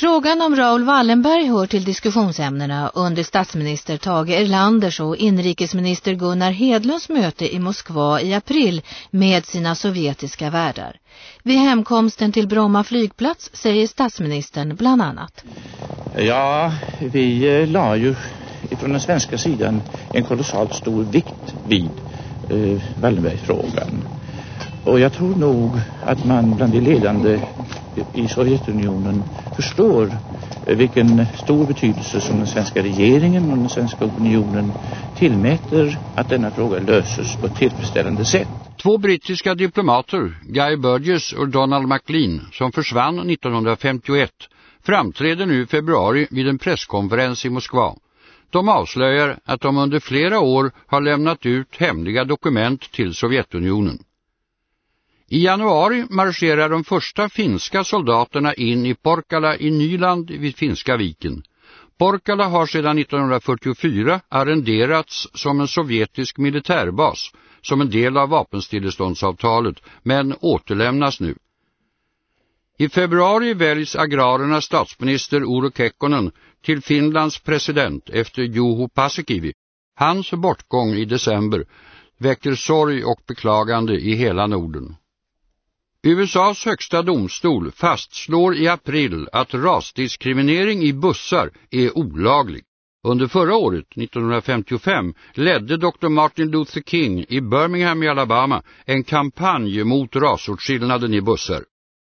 Frågan om Raoul Wallenberg hör till diskussionsämnena under statsminister Tage Erlanders och inrikesminister Gunnar Hedlunds möte i Moskva i april med sina sovjetiska värdar. Vid hemkomsten till Bromma flygplats säger statsministern bland annat. Ja, vi eh, la ju från den svenska sidan en kolossalt stor vikt vid eh, Wallenbergfrågan. Och jag tror nog att man bland de ledande i Sovjetunionen förstår eh, vilken stor betydelse som den svenska regeringen och den svenska opinionen tillmäter att denna fråga löses på ett tillfredsställande sätt. Två brittiska diplomater, Guy Burgess och Donald MacLean, som försvann 1951, framträder nu i februari vid en presskonferens i Moskva. De avslöjar att de under flera år har lämnat ut hemliga dokument till Sovjetunionen. I januari marscherar de första finska soldaterna in i Porkala i Nyland vid Finska viken. Porkala har sedan 1944 arrenderats som en sovjetisk militärbas som en del av vapenstilleståndsavtalet men återlämnas nu. I februari väljs agrarernas statsminister Uro Kekkonen till Finlands president efter Juho Paasikivi. Hans bortgång i december väcker sorg och beklagande i hela Norden. USAs högsta domstol fastslår i april att rasdiskriminering i bussar är olaglig. Under förra året, 1955, ledde Dr. Martin Luther King i Birmingham i Alabama en kampanj mot rasåtskillnaden i bussar.